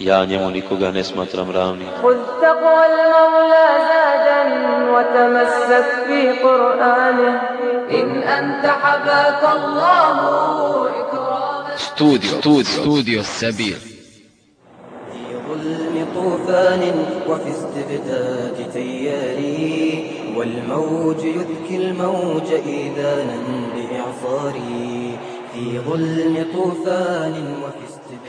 njemu nikoga ne smatram ravnim. خذ تقوى المولى زادا وتمسك في قرآنه إن أنت حباك الله إكراما Studio, studio, studio Sabir. في ظلم طوفان وفي استبداد تياري والموج يذكي الموج إذانا بإعصاري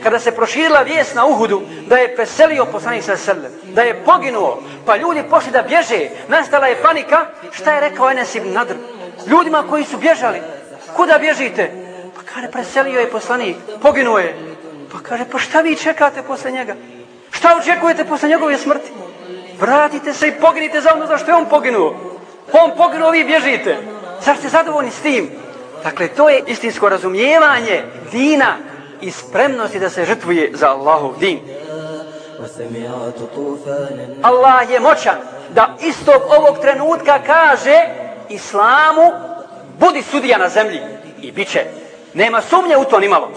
Kada se proširila vijest na Uhudu da je preselio poslanik sa srlem, da je poginuo, pa ljudi pošli da bježe, nastala je panika, šta je rekao Enes ibn Nadr? Ljudima koji su bježali, kuda bježite? Pa kada preselio je poslanik, poginuo je. Pa kaže, pa šta vi čekate posle njega? Šta očekujete posle njegove smrti? Vratite se i poginite za ono zašto je on poginuo. On poginuo, vi bježite. Zašto ste zadovoljni s tim? Dakle, to je istinsko razumijevanje dina i spremnosti da se žrtvuje za Allahov din. Allah je moćan da istog ovog trenutka kaže Islamu budi sudija na zemlji i bit će. Nema sumnje u to nimalo.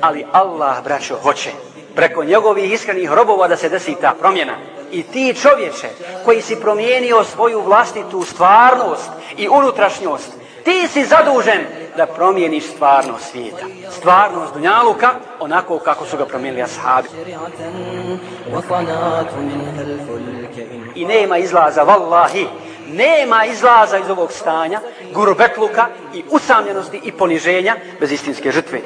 Ali Allah, braćo, hoće preko njegovih iskrenih robova da se desi ta promjena. I ti čovječe koji si promijenio svoju vlastitu stvarnost i unutrašnjost, ti si zadužen da promijeniš stvarnost svijeta. Stvarnost Dunjaluka onako kako su ga promijenili ashabi. I nema izlaza, vallahi, nema izlaza iz ovog stanja, gurbetluka i usamljenosti i poniženja bez istinske žrtve.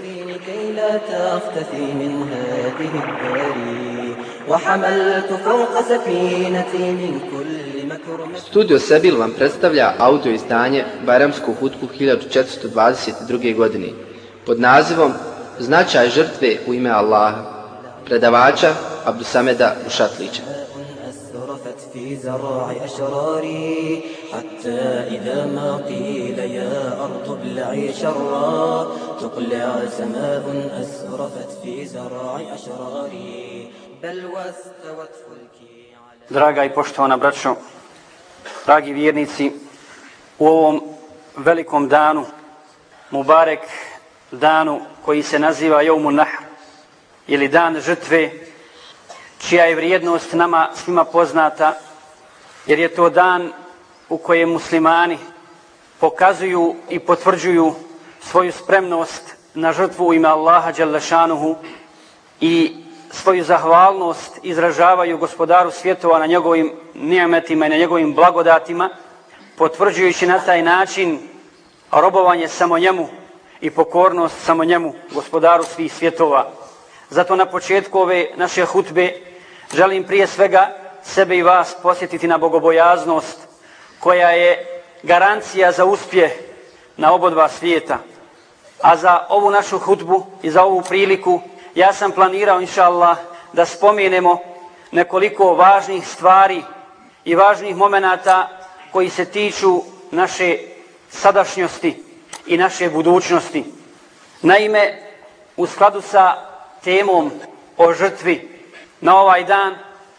Studio Sebil vam predstavlja audio izdanje Bajramsku hutku 1422. godine pod nazivom Značaj žrtve u ime Allaha predavača Abdusameda Ušatlića. أسرفت في زراع أشراري حتى إذا ما قيل يا أرض ابلعي شرا تقلع سماء أسرفت في زراع أشراري بل واستوت فلكي على Draga i poštovana braćo, dragi vjernici, u ovom velikom danu, Mubarek danu koji se naziva Jaumun Nahr, ili dan žrtve, čija je vrijednost nama svima poznata, jer je to dan u kojem muslimani pokazuju i potvrđuju svoju spremnost na žrtvu u ime Allaha Đalešanuhu i svoju zahvalnost izražavaju gospodaru svjetova na njegovim nijametima i na njegovim blagodatima, potvrđujući na taj način robovanje samo njemu i pokornost samo njemu, gospodaru svih svjetova. Zato na početku ove naše hutbe želim prije svega sebe i vas posjetiti na bogobojaznost koja je garancija za uspjeh na obodva svijeta. A za ovu našu hutbu i za ovu priliku ja sam planirao, inša Allah, da spomenemo nekoliko važnih stvari i važnih momenata koji se tiču naše sadašnjosti i naše budućnosti. Naime, u skladu sa temom o žrtvi na ovaj dan,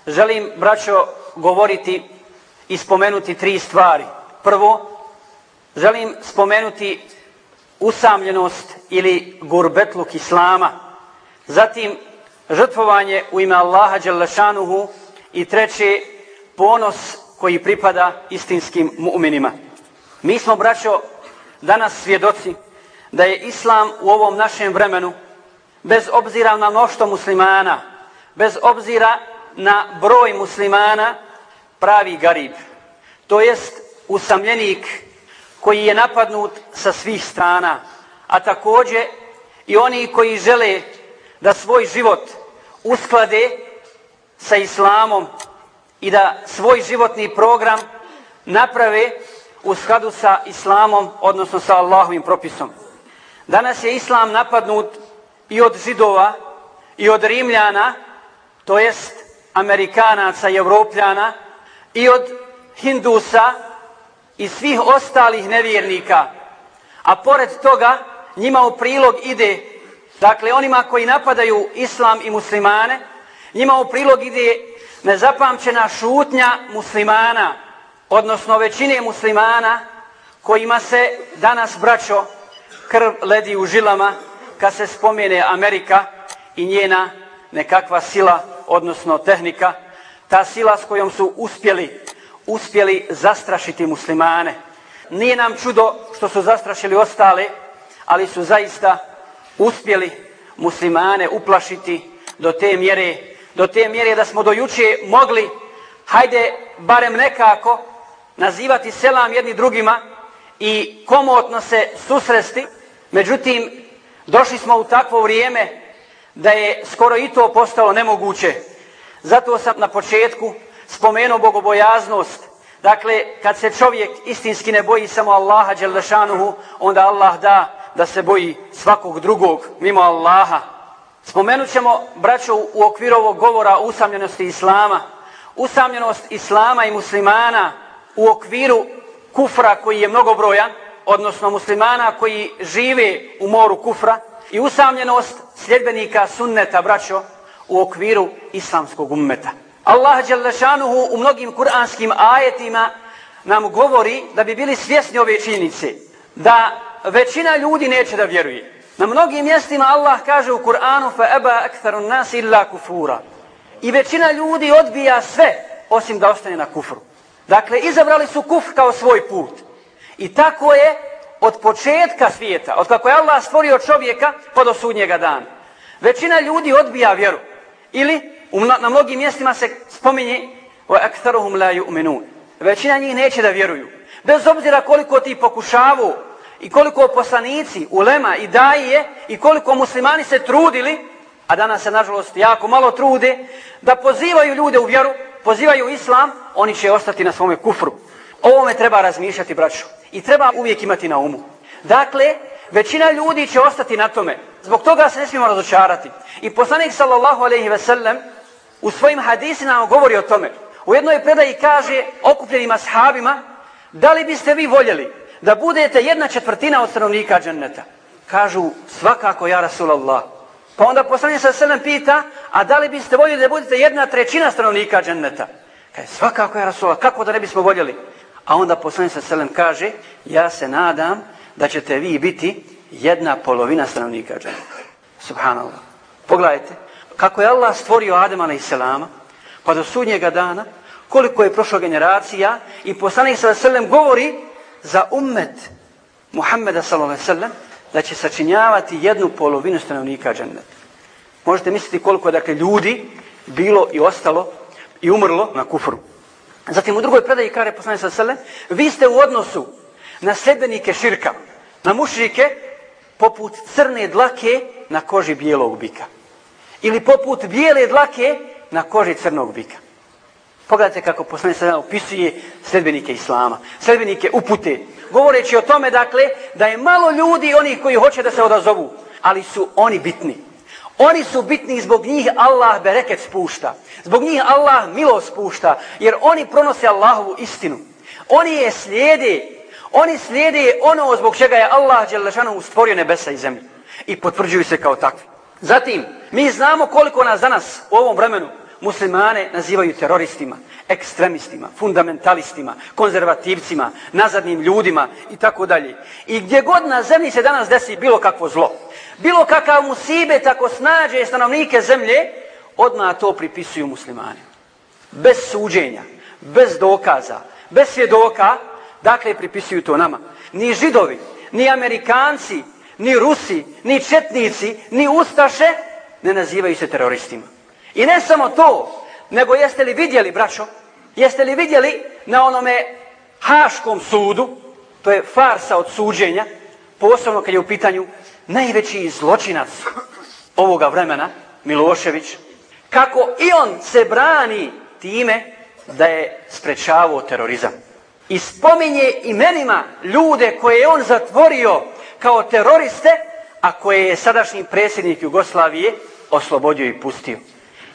želim, braćo, govoriti i spomenuti tri stvari. Prvo, želim spomenuti usamljenost ili gurbetluk Islama. Zatim, žrtvovanje u ime Allaha Đelešanuhu i treće, ponos koji pripada istinskim mu'minima. Mi smo, braćo, danas svjedoci da je Islam u ovom našem vremenu, bez obzira na mnošto muslimana, bez obzira na broj muslimana, pravi garib. To jest usamljenik koji je napadnut sa svih strana, a također i oni koji žele da svoj život usklade sa islamom i da svoj životni program naprave u skladu sa islamom, odnosno sa Allahovim propisom. Danas je islam napadnut i od židova i od rimljana, to jest amerikanaca i evropljana, i od hindusa i svih ostalih nevjernika. A pored toga njima u prilog ide, dakle onima koji napadaju islam i muslimane, njima u prilog ide nezapamćena šutnja muslimana, odnosno većine muslimana kojima se danas braćo krv ledi u žilama kad se spomene Amerika i njena nekakva sila, odnosno tehnika, ta sila s kojom su uspjeli, uspjeli zastrašiti muslimane. Nije nam čudo što su zastrašili ostale, ali su zaista uspjeli muslimane uplašiti do te mjere, do te mjere da smo do juče mogli, hajde, barem nekako, nazivati selam jedni drugima i komotno se susresti. Međutim, došli smo u takvo vrijeme da je skoro i to postalo nemoguće. Zato sam na početku spomenuo bogobojaznost. Dakle, kad se čovjek istinski ne boji samo Allaha Đelešanuhu, onda Allah da da se boji svakog drugog mimo Allaha. Spomenut ćemo, braćo, u okviru ovog govora o usamljenosti Islama. Usamljenost Islama i muslimana u okviru kufra koji je mnogobrojan, odnosno muslimana koji žive u moru kufra i usamljenost sljedbenika sunneta, braćo, u okviru islamskog ummeta. Allah Đalešanuhu u mnogim kuranskim ajetima nam govori da bi bili svjesni ove činjenice, da većina ljudi neće da vjeruje. Na mnogim mjestima Allah kaže u Kur'anu fa eba aktharun nas illa kufura. I većina ljudi odbija sve osim da ostane na kufru. Dakle, izabrali su kufr kao svoj put. I tako je od početka svijeta, od kako je Allah stvorio čovjeka pa do sudnjega dana. Većina ljudi odbija vjeru. Ili na mnogim mjestima se spominje wa aktharuhum la yu'minun. Većina njih neće da vjeruju. Bez obzira koliko ti pokušavu i koliko poslanici, ulema i daje i koliko muslimani se trudili, a danas se nažalost jako malo trude, da pozivaju ljude u vjeru, pozivaju islam, oni će ostati na svome kufru. Ovome treba razmišljati, braćo. I treba uvijek imati na umu. Dakle, većina ljudi će ostati na tome. Zbog toga se ne smijemo razočarati. I poslanik sallallahu alaihi ve sellem u svojim hadisima govori o tome. U jednoj predaji kaže okupljenim ashabima, da li biste vi voljeli da budete jedna četvrtina od stanovnika dženneta? Kažu, svakako ja Rasulallah. Pa onda poslanik sa sellem pita, a da li biste voljeli da budete jedna trećina stanovnika dženneta? Kaže, svakako ja Rasulallah, kako da ne bismo voljeli? A onda poslanik sa selem kaže, ja se nadam da ćete vi biti jedna polovina stanovnika dženneta. Subhanallah. Pogledajte, kako je Allah stvorio Adem i Selama, pa do sudnjega dana, koliko je prošlo generacija i poslanik sa selem govori za ummet Muhammeda sallallahu alejhi da će sačinjavati jednu polovinu stanovnika dženneta. Možete misliti koliko je dakle ljudi bilo i ostalo i umrlo na kufru. Zatim u drugoj predaji kare poslanik sa sele, vi ste u odnosu na sedbenike širka, na mušrike, poput crne dlake na koži bijelog bika. Ili poput bijele dlake na koži crnog bika. Pogledajte kako poslanik sada opisuje sledbenike Islama, sledbenike upute, govoreći o tome, dakle, da je malo ljudi onih koji hoće da se odazovu, ali su oni bitni. Oni su bitni zbog njih Allah bereket spušta. Zbog njih Allah milo spušta, jer oni pronose Allahovu istinu. Oni je slijede, oni slijede ono zbog čega je Allah Đelešanu stvorio nebesa i zemlju. I potvrđuju se kao takvi. Zatim, mi znamo koliko nas danas u ovom vremenu muslimane nazivaju teroristima, ekstremistima, fundamentalistima, konzervativcima, nazadnim ljudima i tako dalje. I gdje god na zemlji se danas desi bilo kakvo zlo, bilo kakav musibe tako snađe stanovnike zemlje, odmah to pripisuju muslimani. Bez suđenja, bez dokaza, bez svjedoka, dakle pripisuju to nama. Ni židovi, ni amerikanci, ni rusi, ni četnici, ni ustaše ne nazivaju se teroristima. I ne samo to, nego jeste li vidjeli, braćo, jeste li vidjeli na onome Haškom sudu, to je farsa od suđenja, posebno kad je u pitanju najveći zločinac ovoga vremena, Milošević, kako i on se brani time da je sprečavao terorizam. I spominje imenima ljude koje je on zatvorio kao teroriste, a koje je sadašnji predsjednik Jugoslavije oslobodio i pustio.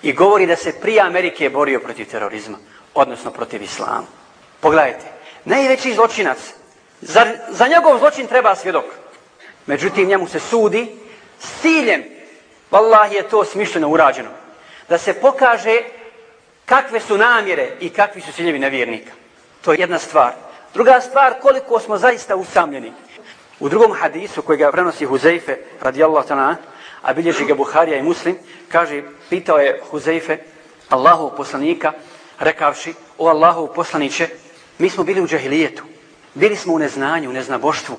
I govori da se prije Amerike borio protiv terorizma, odnosno protiv islama. Pogledajte, najveći zločinac, za, za njegov zločin treba svjedok. Međutim, njemu se sudi s ciljem, vallahi je to smišljeno urađeno, da se pokaže kakve su namjere i kakvi su ciljevi nevjernika. To je jedna stvar. Druga stvar, koliko smo zaista usamljeni. U drugom hadisu koji ga prenosi Huzeife, radijallahu ta'ala, a bilježi ga Buharija i Muslim, kaže, pitao je Huzeife, Allahov poslanika, rekavši, o Allahov poslaniće, mi smo bili u džahilijetu, bili smo u neznanju, u neznaboštvu,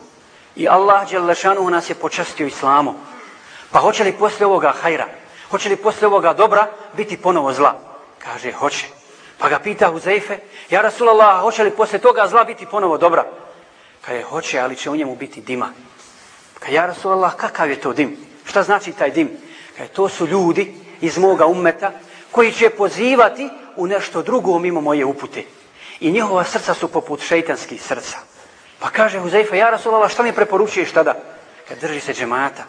i Allah Đelešanu nas je počastio islamom. Pa hoće li posle ovoga hajra, hoće li posle ovoga dobra biti ponovo zla? Kaže, hoće. Pa ga pita Huzeife, ja Rasulallah, hoće li posle toga zla biti ponovo dobra? Kaže, hoće, ali će u njemu biti dima. Kaže, ja Rasulallah, kakav je to dim? Šta znači taj dim? Kaže, to su ljudi iz moga ummeta koji će pozivati u nešto drugo mimo moje upute. I njihova srca su poput šeitanskih srca. Pa kaže Huzeifa, ja Rasulallah, šta mi preporučuješ tada? Kad drži se džemata.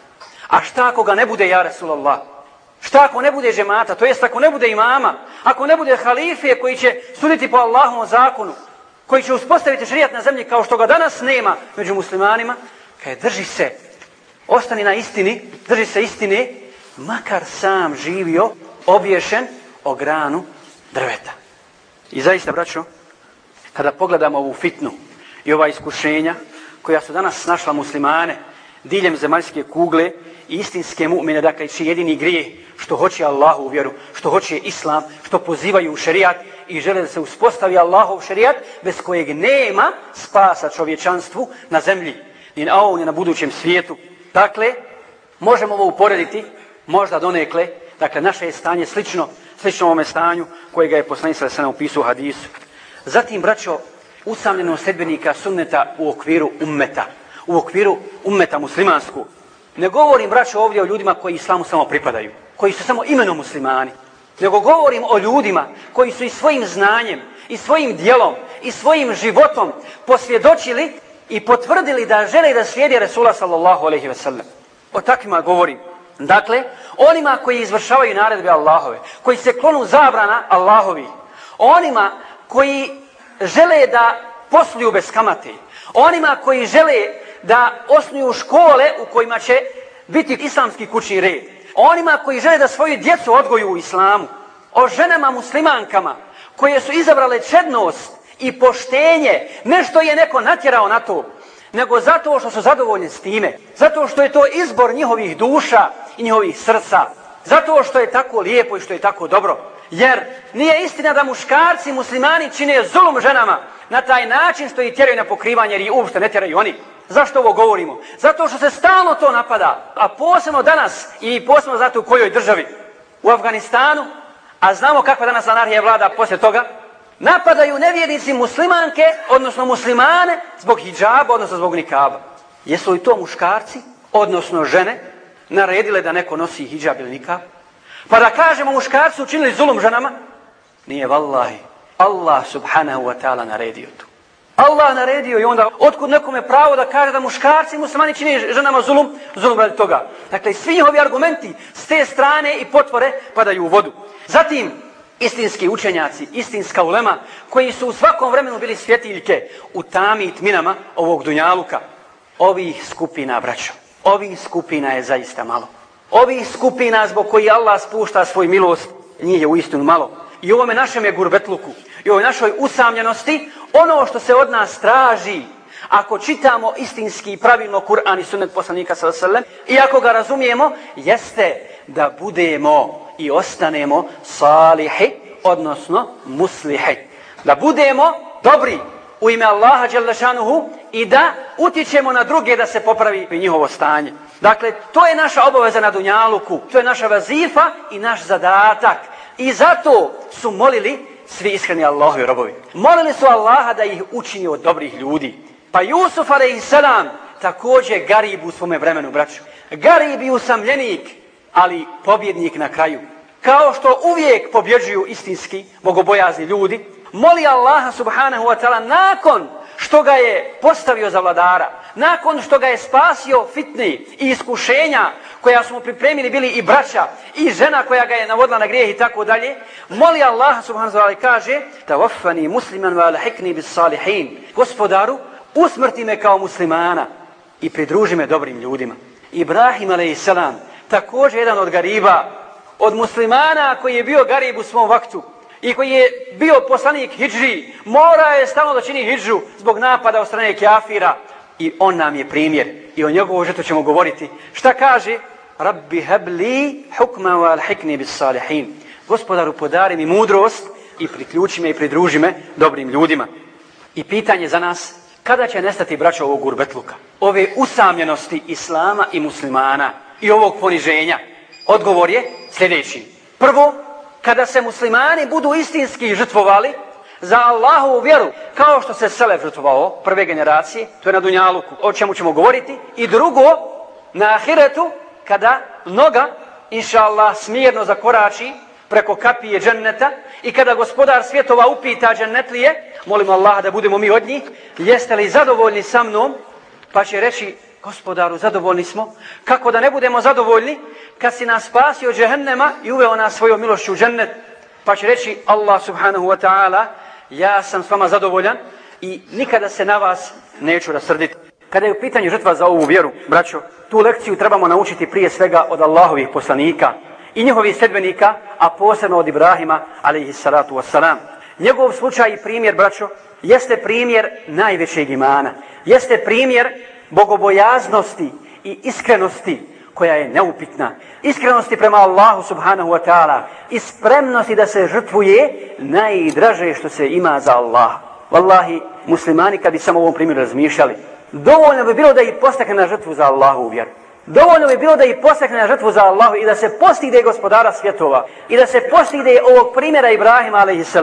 A šta ako ga ne bude, ja Rasulallah? Šta ako ne bude džemata? To jest ako ne bude imama? Ako ne bude halife koji će suditi po Allahovom zakonu? Koji će uspostaviti šrijat na zemlji kao što ga danas nema među muslimanima? Kaj drži se, ostani na istini, drži se istine, makar sam živio obješen o granu drveta. I zaista, braćo, kada pogledamo ovu fitnu i ova iskušenja koja su danas našla muslimane diljem zemaljske kugle i istinske mu'mine, dakle, čiji jedini grije što hoće Allahu vjeru, što hoće Islam, što pozivaju u šerijat i žele da se uspostavi Allahov šerijat bez kojeg nema spasa čovječanstvu na zemlji, ni na ovom, ni na budućem svijetu. Dakle, možemo ovo uporediti, možda donekle, dakle, naše je stanje slično, slično ovome stanju kojega je poslanik sa se nam upisao u hadisu. Zatim, braćo, usamljeno sedbenika sunneta u okviru ummeta, u okviru ummeta muslimansku. Ne govorim, braćo, ovdje o ljudima koji islamu samo pripadaju, koji su samo imenom muslimani, nego govorim o ljudima koji su i svojim znanjem, i svojim dijelom, i svojim životom posvjedočili i potvrdili da žele da slijedi Resula sallallahu alaihi ve sellem. O takvima govorim. Dakle, onima koji izvršavaju naredbe Allahove, koji se klonu zabrana Allahovi, onima koji žele da posluju bez kamate, onima koji žele da osnuju škole u kojima će biti islamski kućni red, onima koji žele da svoju djecu odgoju u islamu, o ženama muslimankama koje su izabrale čednost i poštenje, ne što je neko natjerao na to, nego zato što su zadovoljni s time, zato što je to izbor njihovih duša i njihovih srca, zato što je tako lijepo i što je tako dobro. Jer nije istina da muškarci muslimani čine zulum ženama na taj način što ih tjeraju na pokrivanje jer ih uopšte ne tjeraju oni. Zašto ovo govorimo? Zato što se stalno to napada, a posebno danas i posebno zato u kojoj državi? U Afganistanu, a znamo kakva danas anarhija vlada poslije toga, napadaju nevjernici muslimanke, odnosno muslimane, zbog hijjaba, odnosno zbog nikaba. Jesu li to muškarci, odnosno žene, naredile da neko nosi hijjab ili nikab? Pa da kažemo muškarci učinili zulum ženama? Nije vallahi. Allah subhanahu wa ta'ala naredio to. Allah naredio i onda otkud nekome pravo da kaže da muškarci muslimani čini ženama zulum, zulum radi toga. Dakle, svi njihovi argumenti s te strane i potvore padaju u vodu. Zatim, istinski učenjaci, istinska ulema, koji su u svakom vremenu bili svjetiljke u tami i tminama ovog dunjaluka, ovih skupina, braćo, ovih skupina je zaista malo. Ovi skupina zbog koji Allah spušta svoj milost, nije u istinu malo. I u ovome našem je gurbetluku, i u ovoj našoj usamljenosti, ono što se od nas traži, ako čitamo istinski i pravilno Kur'an i sunnet poslanika s.a.v. i ako ga razumijemo, jeste da budemo i ostanemo salihi, odnosno muslihi. Da budemo dobri u ime Allaha Đelešanuhu i da utičemo na druge da se popravi njihovo stanje. Dakle, to je naša obaveza na Dunjaluku, to je naša vazifa i naš zadatak. I zato su molili svi iskreni Allahovi robovi. Molili su Allaha da ih učini od dobrih ljudi. Pa Jusuf a.s. također garib u svome vremenu, braću. Garib i usamljenik, ali pobjednik na kraju. Kao što uvijek pobjeđuju istinski, bogobojazni ljudi, moli Allaha subhanahu wa ta'ala nakon što ga je postavio za vladara, nakon što ga je spasio fitni i iskušenja koja su mu pripremili bili i braća i žena koja ga je navodila na grijeh i tako dalje, moli Allah subhanahu wa ta'ala kaže Tawafani musliman wa alhikni bis salihin. Gospodaru, usmrti me kao muslimana i pridruži me dobrim ljudima. Ibrahim a.s. također jedan od gariba, od muslimana koji je bio garib u svom vaktu, i koji je bio poslanik hijđri, mora je stalno da čini hijđu zbog napada od strane kjafira. I on nam je primjer. I o njegovu žetu ćemo govoriti. Šta kaže? Rabbi hebli hukma wal hikni bis salihin. Gospodaru podari mi mudrost i priključi me i pridruži me dobrim ljudima. I pitanje za nas, kada će nestati braća ovog gurbetluka? Ove usamljenosti islama i muslimana i ovog poniženja? Odgovor je sljedeći. Prvo, kada se muslimani budu istinski žrtvovali za Allahovu vjeru, kao što se Selef žrtvovao, prve generacije, to je na Dunjaluku, o čemu ćemo govoriti, i drugo, na Ahiretu, kada noga, inša Allah, smirno zakorači preko kapije dženneta i kada gospodar svjetova upita džennetlije, molimo Allah da budemo mi od njih, jeste li zadovoljni sa mnom, pa će reći, gospodaru, zadovoljni smo. Kako da ne budemo zadovoljni kad si nas spasio od džehennema i uveo nas svojom milošću u džennet, pa će reći Allah subhanahu wa ta'ala, ja sam s vama zadovoljan i nikada se na vas neću rasrditi. Kada je u pitanju žrtva za ovu vjeru, braćo, tu lekciju trebamo naučiti prije svega od Allahovih poslanika i njihovih sedbenika, a posebno od Ibrahima, alaihi salatu wassalam. Njegov slučaj i primjer, braćo, jeste primjer najvećeg imana. Jeste primjer bogobojaznosti i iskrenosti koja je neupitna. Iskrenosti prema Allahu subhanahu wa ta'ala i spremnosti da se žrtvuje najdraže što se ima za Allah. Wallahi, muslimani kad bi samo ovom primjeru razmišljali, dovoljno bi bilo da ih postakne na žrtvu za Allahu vjeru. Dovoljno bi bilo da ih postakne na žrtvu za Allahu i da se postigne gospodara svjetova i da se postigne ovog primjera Ibrahima a.s.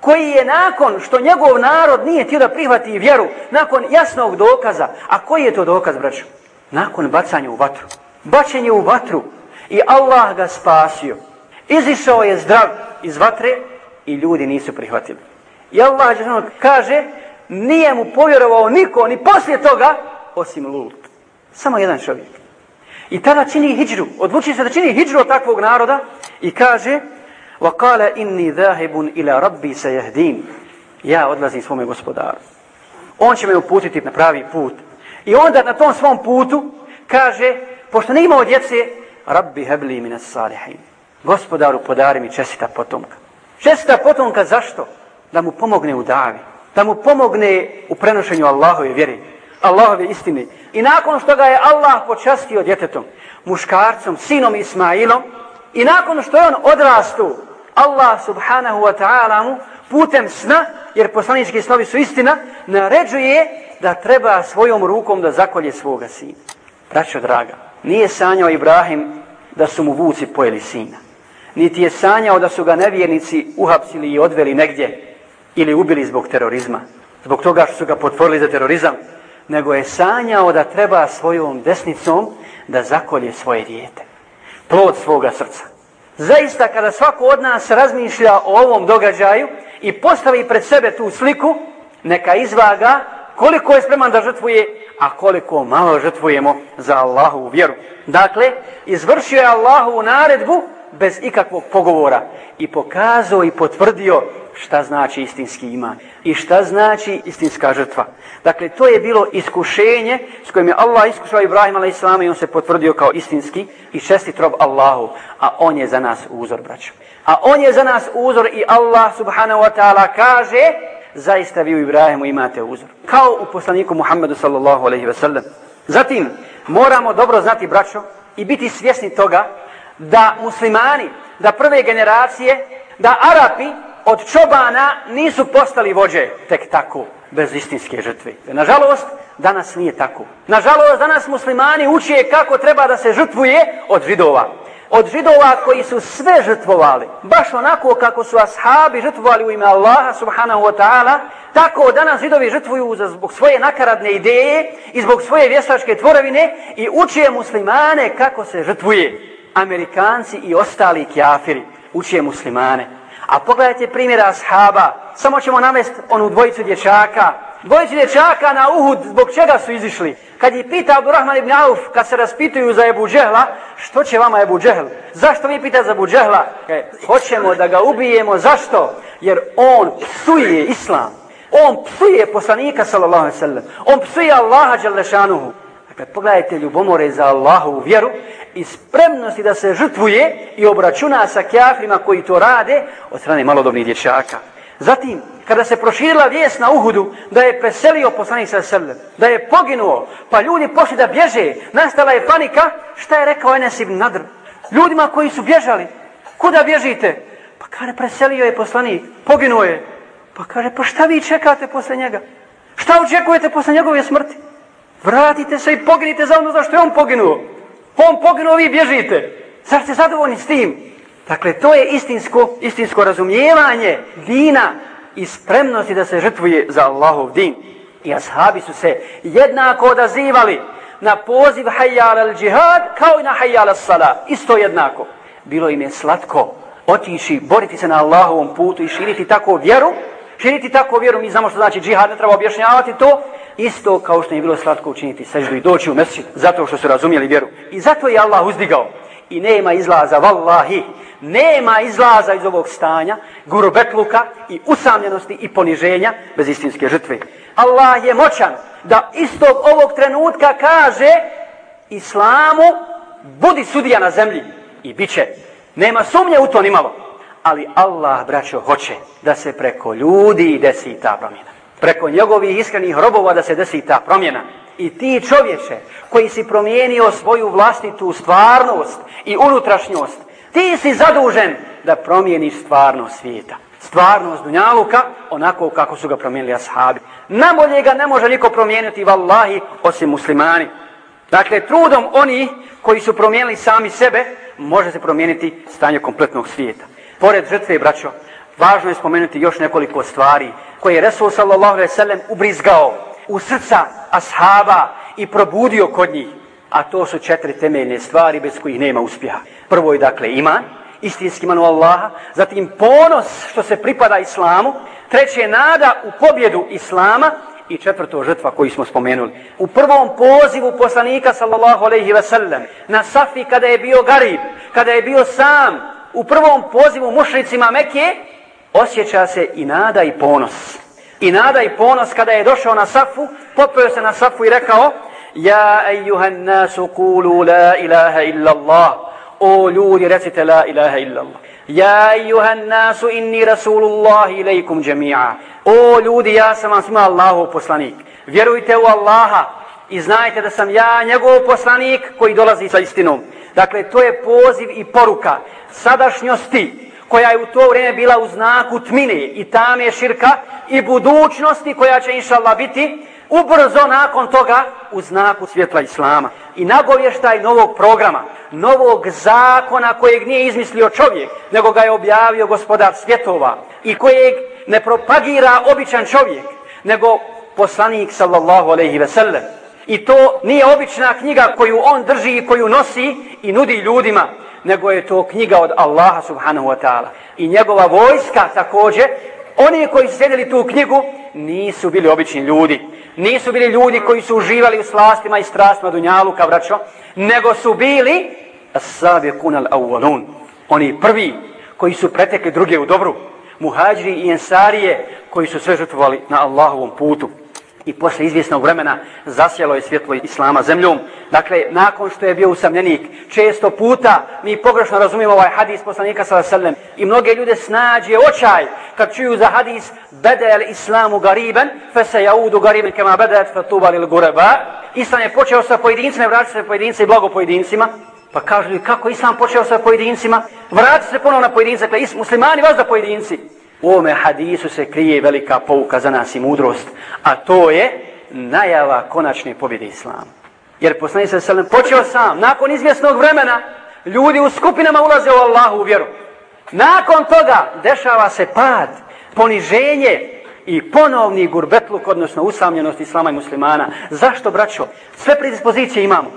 koji je nakon što njegov narod nije htio da prihvati vjeru, nakon jasnog dokaza, a koji je to dokaz, braću? Nakon bacanja u vatru Bačenje u vatru i Allah ga spasio. Izišao je zdrav iz vatre i ljudi nisu prihvatili. I Allah kaže, nije mu povjerovao niko, ni poslije toga, osim Lut. Samo jedan čovjek. I tada čini hijđru, odluči se da čini hijđru od takvog naroda i kaže, وقال إني ذاهب إلى ربي سيهدين ja odlazim svome gospodaru. On će me uputiti na pravi put. I onda na tom svom putu kaže, pošto ne imao djece, Rabbi hebli mine salihin. Gospodaru podari mi čestita potomka. Čestita potomka zašto? Da mu pomogne u davi. Da mu pomogne u prenošenju Allahove vjeri. Allahove istine. I nakon što ga je Allah počastio djetetom, muškarcom, sinom Ismailom, i nakon što je on odrastu, Allah subhanahu wa ta'ala mu putem sna, jer poslanički slovi su istina, naređuje da treba svojom rukom da zakolje svoga sina. Braćo draga, nije sanjao Ibrahim da su mu vuci pojeli sina. Niti je sanjao da su ga nevjernici uhapsili i odveli negdje ili ubili zbog terorizma. Zbog toga što su ga potvorili za terorizam. Nego je sanjao da treba svojom desnicom da zakolje svoje dijete. Plod svoga srca. Zaista kada svako od nas razmišlja o ovom događaju i postavi pred sebe tu sliku, neka izvaga koliko je spreman da žrtvuje, a koliko malo žrtvujemo za Allahovu vjeru. Dakle, izvršio je Allahovu naredbu bez ikakvog pogovora i pokazao i potvrdio šta znači istinski iman i šta znači istinska žrtva. Dakle, to je bilo iskušenje s kojim je Allah iskušao Ibrahim a.s. i on se potvrdio kao istinski i čestit rob Allahu, a on je za nas uzor, braćo. A on je za nas uzor i Allah subhanahu wa ta'ala kaže zaista vi u Ibrahimu imate uzor. Kao u poslaniku Muhammedu sallallahu alaihi ve sellem. Zatim, moramo dobro znati, braćo, i biti svjesni toga da muslimani, da prve generacije, da Arapi od čobana nisu postali vođe tek tako, bez istinske žrtve. Nažalost, danas nije tako. Nažalost, danas muslimani uče kako treba da se žrtvuje od židova od židova koji su sve žrtvovali, baš onako kako su ashabi žrtvovali u ime Allaha subhanahu wa ta'ala, tako danas židovi žrtvuju za zbog svoje nakaradne ideje i zbog svoje vještačke tvorovine i učije muslimane kako se žrtvuje. Amerikanci i ostali kjafiri učije muslimane. A pogledajte primjera ashaba, samo ćemo navesti onu dvojicu dječaka, dvojicu dječaka na Uhud, zbog čega su izišli? Kad je pita Abdurrahman ibn Auf, kad se raspituju za Ebu Džehla, što će vama Ebu Džehl? Zašto vi pita za Ebu Džehla? E, hoćemo da ga ubijemo, zašto? Jer on psuje islam. On psuje poslanika, sallallahu alaihi sallam. On psuje Allaha, dželešanuhu. Dakle, pogledajte ljubomore za Allahovu vjeru i spremnosti da se žrtvuje i obračuna sa kjafrima koji to rade od strane malodobnih dječaka. Zatim, kada se proširila vijest na Uhudu da je preselio poslanik sa srlem, da je poginuo, pa ljudi pošli da bježe, nastala je panika, šta je rekao Enes ibn Nadr? Ljudima koji su bježali, kuda bježite? Pa kaže, preselio je poslanik, poginuo je. Pa kaže, pa šta vi čekate posle njega? Šta očekujete posle njegove smrti? Vratite se i poginite za ono zašto je on poginuo. On poginuo, vi bježite. Zar ste zadovoljni s tim? Dakle, to je istinsko, istinsko razumijevanje dina i spremnosti da se žrtvuje za Allahov din. I ashabi su se jednako odazivali na poziv hajjala al džihad kao i na hajjala sala. Isto jednako. Bilo im je slatko otići, boriti se na Allahovom putu i širiti tako vjeru. Širiti tako vjeru, mi znamo što znači džihad, ne treba objašnjavati to. Isto kao što je bilo slatko učiniti seždu i doći u mesečit, zato što su razumijeli vjeru. I zato je Allah uzdigao. I nema izlaza, vallahi, nema izlaza iz ovog stanja, gurubetluka i usamljenosti i poniženja bez istinske žrtve. Allah je moćan da istog ovog trenutka kaže islamu budi sudija na zemlji i bit će. Nema sumnje u to nimalo. Ali Allah, braćo, hoće da se preko ljudi desi ta promjena. Preko njegovih iskrenih robova da se desi ta promjena. I ti čovječe koji si promijenio svoju vlastitu stvarnost i unutrašnjost Ti si zadužen da promijeniš stvarnost svijeta. Stvarnost Dunjaluka onako kako su ga promijenili ashabi. Nabolje ga ne može niko promijeniti vallahi osim muslimani. Dakle, trudom oni koji su promijenili sami sebe, može se promijeniti stanje kompletnog svijeta. Pored žrtve, braćo, važno je spomenuti još nekoliko stvari koje je Resul sallallahu alaihi sallam ubrizgao u srca ashaba i probudio kod njih. A to su četiri temeljne stvari bez kojih nema uspjeha. Prvo je dakle iman, istinski iman u Allaha, zatim ponos što se pripada islamu, treće je nada u pobjedu islama i četvrto žrtva koju smo spomenuli. U prvom pozivu poslanika sallallahu alaihi ve sellem na Safi kada je bio garib, kada je bio sam, u prvom pozivu mušricima Mekije, osjeća se i nada i ponos. I nada i ponos kada je došao na Safu, popeo se na Safu i rekao, Ja ejuhan nasu kulu la ilaha illa Allah. O ljudi, recite la ilaha illa Allah. Ja ejuhan nasu inni rasulullah ilaikum jami'a. O ljudi, ja sam vam svima Allahu poslanik. Vjerujte u Allaha i znajte da sam ja njegov poslanik koji dolazi sa istinom. Dakle, to je poziv i poruka sadašnjosti koja je u to vrijeme bila u znaku tmine i tame širka i budućnosti koja će inša Allah biti ubrzo nakon toga u znaku svjetla Islama. I nagovještaj novog programa, novog zakona kojeg nije izmislio čovjek, nego ga je objavio gospodar svjetova i kojeg ne propagira običan čovjek, nego poslanik sallallahu alaihi ve sellem. I to nije obična knjiga koju on drži i koju nosi i nudi ljudima, nego je to knjiga od Allaha subhanahu wa ta'ala. I njegova vojska također, oni koji su sjedili tu knjigu, nisu bili obični ljudi. Nisu bili ljudi koji su uživali u slastima i strastima Dunjaluka, braćo, nego su bili as-sabi kunal awwalun. Oni prvi koji su pretekli druge u dobru. Muhađiri i ensarije koji su sve žrtvovali na Allahovom putu i posle izvjesnog vremena zasjelo je svjetlo Islama zemljom. Dakle, nakon što je bio usamljenik, često puta mi pogrešno razumijemo ovaj hadis poslanika s.a.v. i mnoge ljude snađe očaj kad čuju za hadis bedel islamu gariben, fe se jaudu gariben kema bedet fe tubali il gureba. Islam je počeo sa pojedincima, vraća se pojedince i blago pojedincima. Pa kažu li kako Islam počeo sa pojedincima? Vrati se ponovno na pojedince, dakle, muslimani vas da pojedinci. U ovome hadisu se krije velika pouka za nas i mudrost, a to je najava konačne pobjede Islama. Jer poslanik se sallam počeo sam, nakon izvjesnog vremena, Ljudi u skupinama ulaze u Allahu u vjeru. Nakon toga dešava se pad, poniženje i ponovni gurbetluk, odnosno usamljenost islama i muslimana. Zašto, braćo? Sve predispozicije imamo.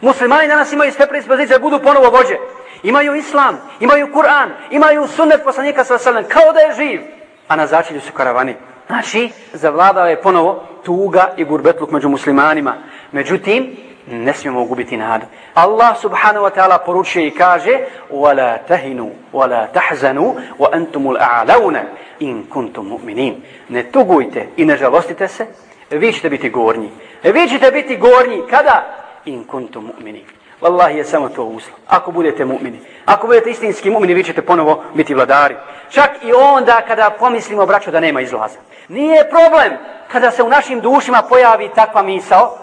Muslimani danas imaju sve predispozicije da budu ponovo vođe. Imaju islam, imaju Kur'an, imaju sunnet poslanika sa sallam, kao da je živ. A na začelju su karavani. Znači, zavladao je ponovo tuga i gurbetluk među muslimanima. Međutim, ne smijemo gubiti nadu. Allah subhanahu wa ta'ala poručuje i kaže وَلَا تَهِنُوا وَلَا تَحْزَنُوا وَأَنْتُمُ الْأَعْلَوْنَ إِن كُنْتُمْ مُؤْمِنِينَ Ne tugujte i ne žalostite se, vi ćete biti gornji. Vi ćete biti gornji kada? In kuntum mu'minin. Wallahi je samo to uslov. Ako budete mu'mini, ako budete istinski mu'mini, vi ćete ponovo biti vladari. Čak i onda kada pomislimo, braćo, da nema izlaza. Nije problem kada se u našim dušima pojavi takva misao,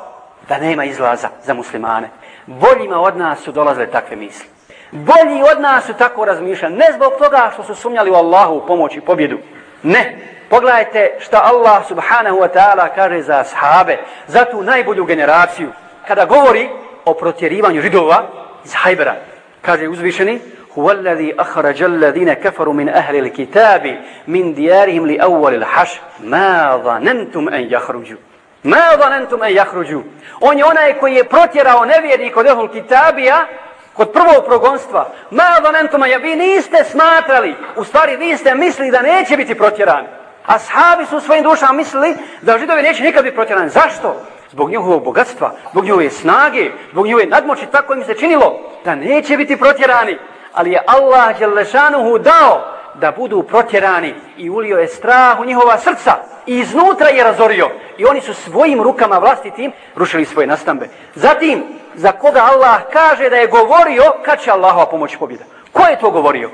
da nema izlaza za muslimane. Boljima od nas su dolazile takve misli. Bolji od nas su tako razmišljali. Ne zbog toga što su sumnjali u Allahu u pomoć i pobjedu. Ne. Pogledajte što Allah subhanahu wa ta'ala kaže za ashabe, za tu najbolju generaciju. Kada govori o protjerivanju židova iz Hajbera, kaže uzvišeni, هو الذي أخرج الذين كفروا من أهل الكتاب من ديارهم لأول الحشر ما ظننتم أن يخرجوا Ma zanentum en jahruđu. On je onaj koji je protjerao nevjernik od ehul kitabija kod prvog progonstva. Ma zanentum en Vi niste smatrali, u stvari vi ste mislili da neće biti protjerani. A sahabi su u svojim dušama mislili da židovi neće nikad biti protjerani. Zašto? Zbog njihovog bogatstva, zbog njihove snage, zbog njihove nadmoći, tako im se činilo da neće biti protjerani. Ali je Allah Đelešanuhu dao da budu protjerani i ulio je strah u njihova srca i iznutra je razorio i oni su svojim rukama vlastitim rušili svoje nastambe. Zatim, za koga Allah kaže da je govorio kad će Allahova pomoć pobjeda? Ko je to govorio?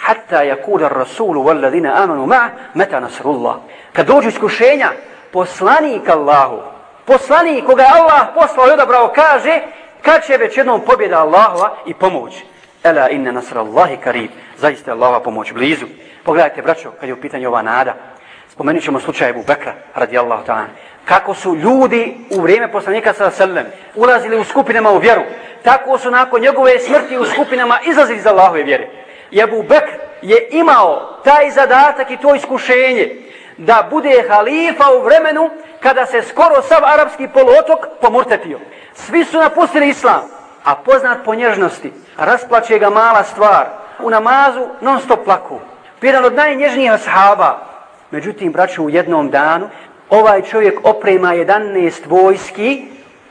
Hatta yakula rasulu walladina amanu ma meta nasrullah. Kad dođu iskušenja, poslanik Allahu, poslanik koga je Allah poslao i odabrao, kaže kad će već jednom pobjeda Allahova i pomoć. Ela inna nasrallahi karib. Zaista Allahova pomoć blizu. Pogledajte, braćo, kad je u pitanju ova nada, Spomenut ćemo slučaj Ebu Bekra, radijallahu ta'ala. Kako su ljudi u vrijeme poslanika sa sallam ulazili u skupinama u vjeru, tako su nakon njegove smrti u skupinama izlazili iz Allahove vjere. Ebu Bekr je imao taj zadatak i to iskušenje da bude halifa u vremenu kada se skoro sav arapski poluotok pomurtetio. Svi su napustili islam, a poznat po nježnosti, rasplaće ga mala stvar, u namazu non stop plaku. Jedan od najnježnijih ashaba, Međutim, braću, u jednom danu, ovaj čovjek oprema 11 vojski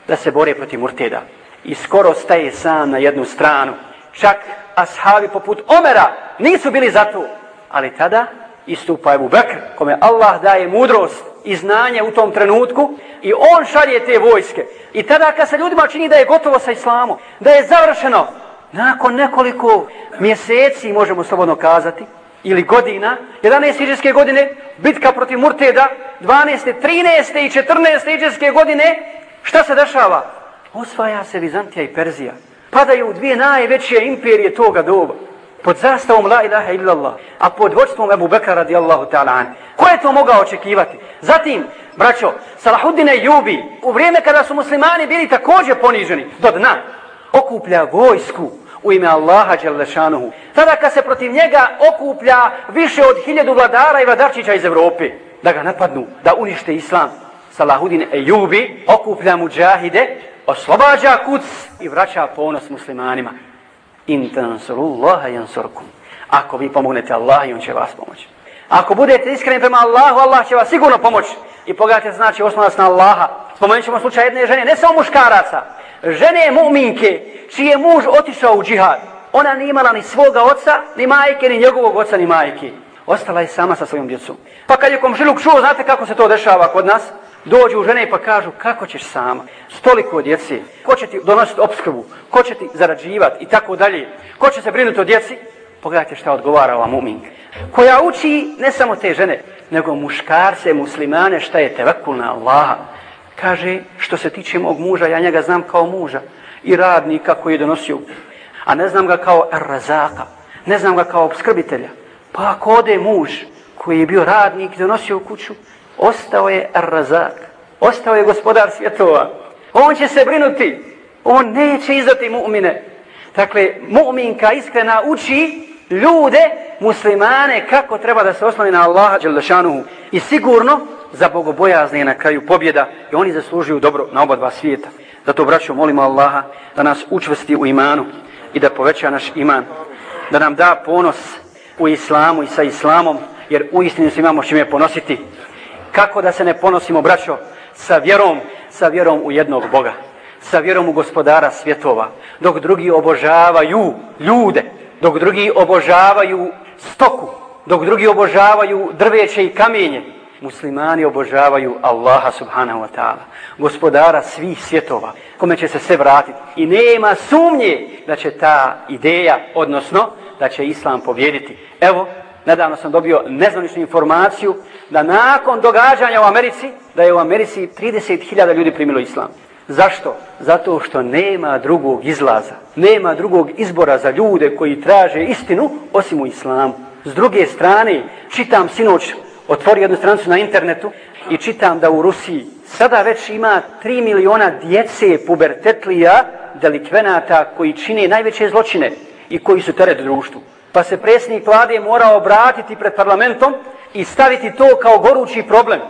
da se bore protiv Murteda. I skoro staje sam na jednu stranu. Čak ashabi poput Omera nisu bili za to. Ali tada istupa Ebu Bekr, kome Allah daje mudrost i znanje u tom trenutku i on šalje te vojske. I tada kad se ljudima čini da je gotovo sa islamom, da je završeno, nakon nekoliko mjeseci, možemo slobodno kazati, ili godina, 11. iđeske godine, bitka protiv Murteda, 12. 13. i 14. iđeske godine, šta se dešava? Osvaja se Vizantija i Perzija. Padaju dvije najveće imperije toga doba. Pod zastavom la ilaha illallah, a pod vodstvom Ebu Bekra radijallahu ta'ala an. Ko je to mogao očekivati? Zatim, braćo, Salahuddine Jubi, u vrijeme kada su muslimani bili također poniženi, do dna, okuplja vojsku u ime Allaha Đelešanuhu. Tada kad se protiv njega okuplja više od hiljadu vladara i vladarčića iz Evrope, da ga napadnu, da unište islam, Salahudin Ejubi okuplja muđahide, oslobađa kuc i vraća ponos muslimanima. In tansurullaha yansurkum. Ako vi pomognete Allah, on će vas pomoći. Ako budete iskreni prema Allahu, Allah će vas sigurno pomoći. I pogledajte, znači, osnovac na Allaha. Spomenut ćemo slučaj jedne žene, ne samo muškaraca, žene mu'minke, čiji je muž otišao u džihad, ona nije imala ni svoga oca, ni majke, ni njegovog oca, ni majke. Ostala je sama sa svojom djecom. Pa kad je komšiluk čuo, znate kako se to dešava kod nas? Dođu žene pa kažu, kako ćeš sama? Stoliko djeci. Ko će ti donositi obskrbu? Ko će ti zarađivati? I tako dalje. Ko će se brinuti o djeci? Pogledajte šta odgovara ova muminka. Koja uči ne samo te žene, nego muškarce, muslimane, šta je tevakul na Allaha kaže, što se tiče mog muža, ja njega znam kao muža i radnika koji je donosio. A ne znam ga kao razaka, ne znam ga kao obskrbitelja. Pa ako ode muž koji je bio radnik i donosio u kuću, ostao je razak, ostao je gospodar svjetova. On će se brinuti, on neće izdati mu'mine. Dakle, mu'minka iskrena uči ljude, muslimane, kako treba da se osloni na Allaha Đelešanuhu. I sigurno, za bogobojazne je na kraju pobjeda i oni zaslužuju dobro na oba dva svijeta. Zato, braćo, molimo Allaha da nas učvrsti u imanu i da poveća naš iman, da nam da ponos u islamu i sa islamom, jer u istinu se imamo čime ponositi. Kako da se ne ponosimo, braćo, sa vjerom, sa vjerom u jednog Boga, sa vjerom u gospodara svjetova, dok drugi obožavaju ljude, dok drugi obožavaju stoku, dok drugi obožavaju drveće i kamenje, muslimani obožavaju Allaha subhanahu wa ta'ala, gospodara svih svjetova, kome će se sve vratiti. I nema sumnje da će ta ideja, odnosno da će Islam pobjediti. Evo, nedavno sam dobio nezvaničnu informaciju da nakon događanja u Americi, da je u Americi 30.000 ljudi primilo Islam. Zašto? Zato što nema drugog izlaza, nema drugog izbora za ljude koji traže istinu osim u islamu. S druge strane, čitam sinoć, otvori jednu stranicu na internetu i čitam da u Rusiji sada već ima 3 miliona djece pubertetlija delikvenata koji čine najveće zločine i koji su teret društvu. Pa se predsjednik vlade mora obratiti pred parlamentom i staviti to kao gorući problem.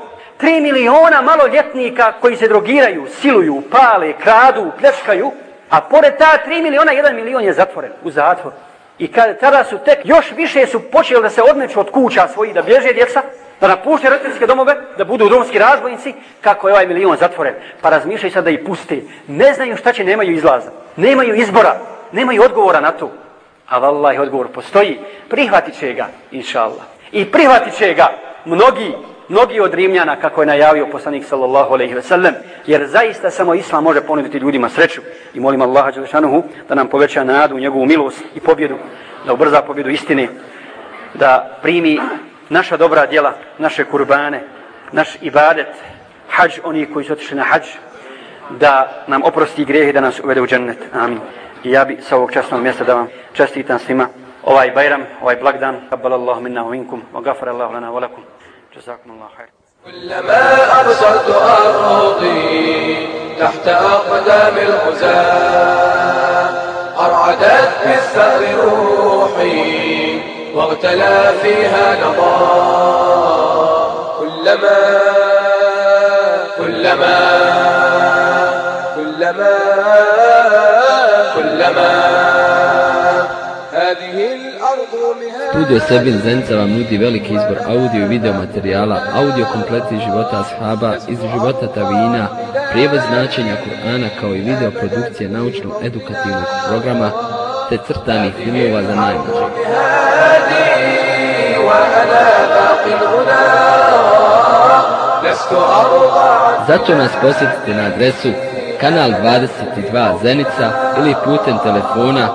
3 miliona maloljetnika koji se drogiraju, siluju, pale, kradu, pljačkaju, a pored ta 3 miliona, 1 milion je zatvoren u zatvor. I kad, tada su tek, još više su počeli da se odmeću od kuća svojih, da bježe djeca, da napušte roditeljske domove, da budu domski razbojnici, kako je ovaj milion zatvoren. Pa razmišljaju sad da ih puste. Ne znaju šta će, nemaju izlaza. Nemaju izbora, nemaju odgovora na to. A vallahi odgovor postoji. Prihvatit će ga, inša Allah. I prihvatit će ga mnogi mnogi od Rimljana, kako je najavio poslanik sallallahu alaihi ve sellem, jer zaista samo Islam može ponuditi ljudima sreću. I molim Allaha Đelešanuhu da nam poveća nadu u njegovu milost i pobjedu, da ubrza pobjedu istine, da primi naša dobra djela, naše kurbane, naš ibadet, hađ, oni koji su otišli na hađ, da nam oprosti grehe da nas uvede u džennet. Amin. Ja bi sa ovog častnog mjesta da vam čestitam svima ovaj bajram, ovaj blagdan. Kabbal Allah minna minkum, wa gafar Allah lana wa lakum. جزاكم الله خير كلما أبصرت أرضي تحت أقدام الغزاة أرعدت بالثأر روحي واغتلى فيها كلما كلما كلما Studio Sebin Zenica vam nudi veliki izbor audio i video materijala, audio kompleti života ashaba, iz života tavina, prijevod značenja Kur'ana kao i video produkcije naučno-edukativnog programa te crtanih filmova za najmlađe. Zato nas posjetite na adresu kanal 22 Zenica ili putem telefona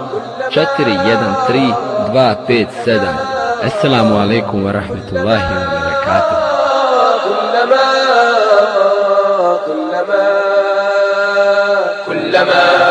413 257 Assalamu alaikum wa rahmatullahi wa barakatuh كلما كلما كلما